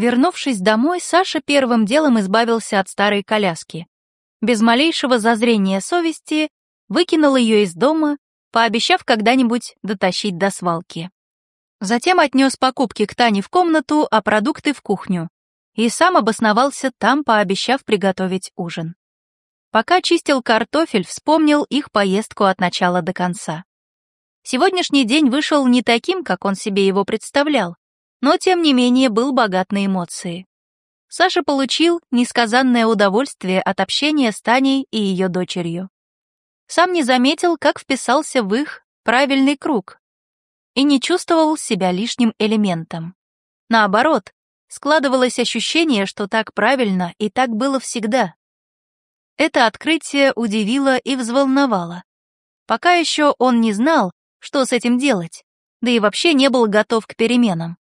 Вернувшись домой, Саша первым делом избавился от старой коляски. Без малейшего зазрения совести выкинул ее из дома, пообещав когда-нибудь дотащить до свалки. Затем отнес покупки к Тане в комнату, а продукты в кухню. И сам обосновался там, пообещав приготовить ужин. Пока чистил картофель, вспомнил их поездку от начала до конца. Сегодняшний день вышел не таким, как он себе его представлял, но тем не менее был богат на эмоции. Саша получил несказанное удовольствие от общения с Таней и ее дочерью. Сам не заметил, как вписался в их правильный круг и не чувствовал себя лишним элементом. Наоборот, складывалось ощущение, что так правильно и так было всегда. Это открытие удивило и взволновало. Пока еще он не знал, что с этим делать, да и вообще не был готов к переменам.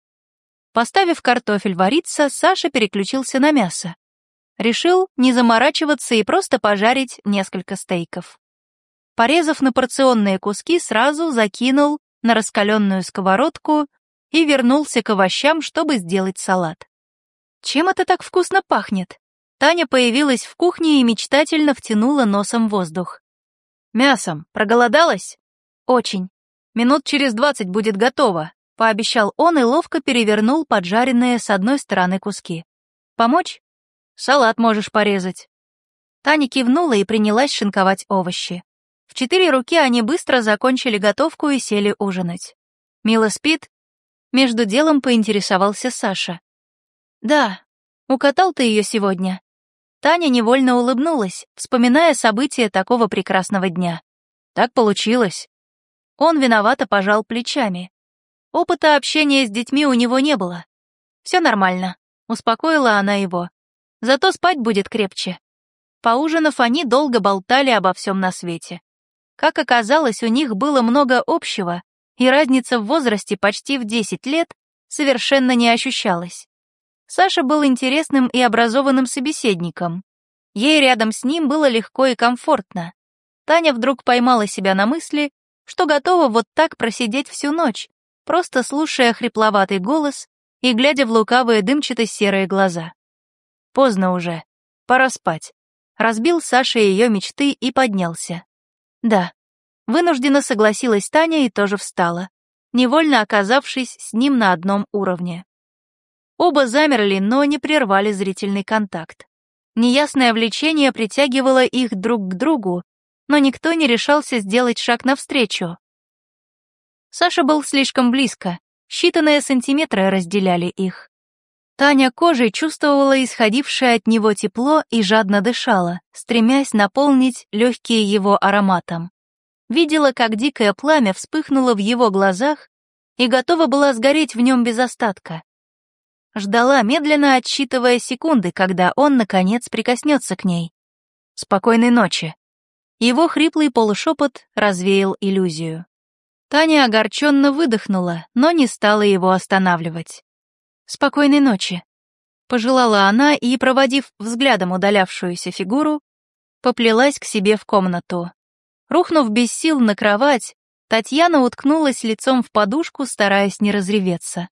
Поставив картофель вариться, Саша переключился на мясо. Решил не заморачиваться и просто пожарить несколько стейков. Порезав на порционные куски, сразу закинул на раскаленную сковородку и вернулся к овощам, чтобы сделать салат. Чем это так вкусно пахнет? Таня появилась в кухне и мечтательно втянула носом воздух. «Мясом. Проголодалась?» «Очень. Минут через двадцать будет готово», — пообещал он и ловко перевернул поджаренные с одной стороны куски. «Помочь? Салат можешь порезать». Таня кивнула и принялась шинковать овощи. В четыре руки они быстро закончили готовку и сели ужинать. «Мила спит?» Между делом поинтересовался Саша. «Да. Укатал ты ее сегодня?» Таня невольно улыбнулась, вспоминая события такого прекрасного дня. Так получилось. Он виновато пожал плечами. Опыта общения с детьми у него не было. Все нормально, успокоила она его. Зато спать будет крепче. Поужинав, они долго болтали обо всем на свете. Как оказалось, у них было много общего, и разница в возрасте почти в 10 лет совершенно не ощущалась. Саша был интересным и образованным собеседником. Ей рядом с ним было легко и комфортно. Таня вдруг поймала себя на мысли, что готова вот так просидеть всю ночь, просто слушая хрипловатый голос и глядя в лукавые дымчато-серые глаза. Поздно уже, пора спать. Разбил Саша ее мечты и поднялся. Да, вынужденно согласилась Таня и тоже встала, невольно оказавшись с ним на одном уровне. Оба замерли, но не прервали зрительный контакт. Неясное влечение притягивало их друг к другу, но никто не решался сделать шаг навстречу. Саша был слишком близко, считанные сантиметры разделяли их. Таня кожей чувствовала исходившее от него тепло и жадно дышала, стремясь наполнить легкие его ароматом. Видела, как дикое пламя вспыхнуло в его глазах и готова была сгореть в нем без остатка. Ждала, медленно отсчитывая секунды, когда он, наконец, прикоснется к ней. «Спокойной ночи». Его хриплый полушепот развеял иллюзию. Таня огорченно выдохнула, но не стала его останавливать. «Спокойной ночи», — пожелала она и, проводив взглядом удалявшуюся фигуру, поплелась к себе в комнату. Рухнув без сил на кровать, Татьяна уткнулась лицом в подушку, стараясь не разреветься.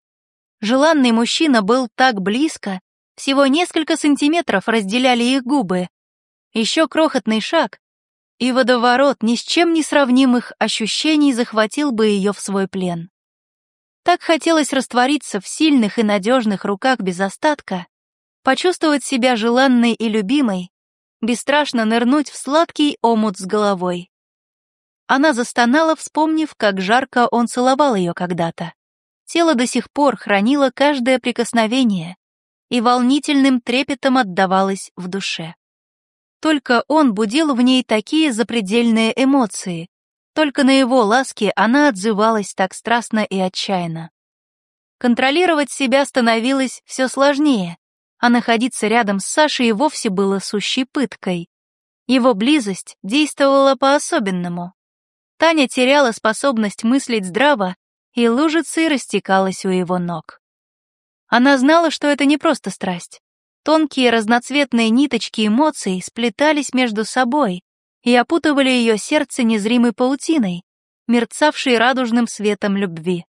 Желанный мужчина был так близко, всего несколько сантиметров разделяли их губы. Еще крохотный шаг, и водоворот ни с чем не сравнимых ощущений захватил бы ее в свой плен. Так хотелось раствориться в сильных и надежных руках без остатка, почувствовать себя желанной и любимой, бесстрашно нырнуть в сладкий омут с головой. Она застонала, вспомнив, как жарко он целовал ее когда-то. Тело до сих пор хранило каждое прикосновение и волнительным трепетом отдавалось в душе. Только он будил в ней такие запредельные эмоции, только на его ласки она отзывалась так страстно и отчаянно. Контролировать себя становилось все сложнее, а находиться рядом с Сашей вовсе было сущей пыткой. Его близость действовала по-особенному. Таня теряла способность мыслить здраво и лужицей растекалась у его ног. Она знала, что это не просто страсть. Тонкие разноцветные ниточки эмоций сплетались между собой и опутывали ее сердце незримой паутиной, мерцавшей радужным светом любви.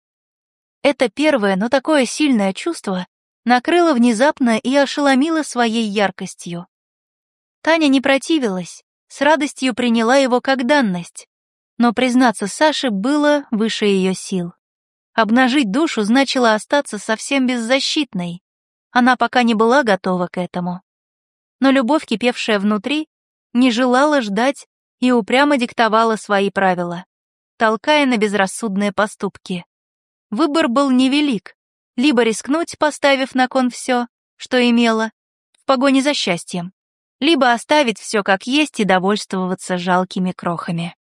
Это первое, но такое сильное чувство накрыла внезапно и ошеломила своей яркостью. Таня не противилась, с радостью приняла его как данность, но признаться Саше было выше ее сил. Обнажить душу значило остаться совсем беззащитной. Она пока не была готова к этому. Но любовь, кипевшая внутри, не желала ждать и упрямо диктовала свои правила, толкая на безрассудные поступки. Выбор был невелик. Либо рискнуть, поставив на кон все, что имела, в погоне за счастьем, либо оставить все как есть и довольствоваться жалкими крохами.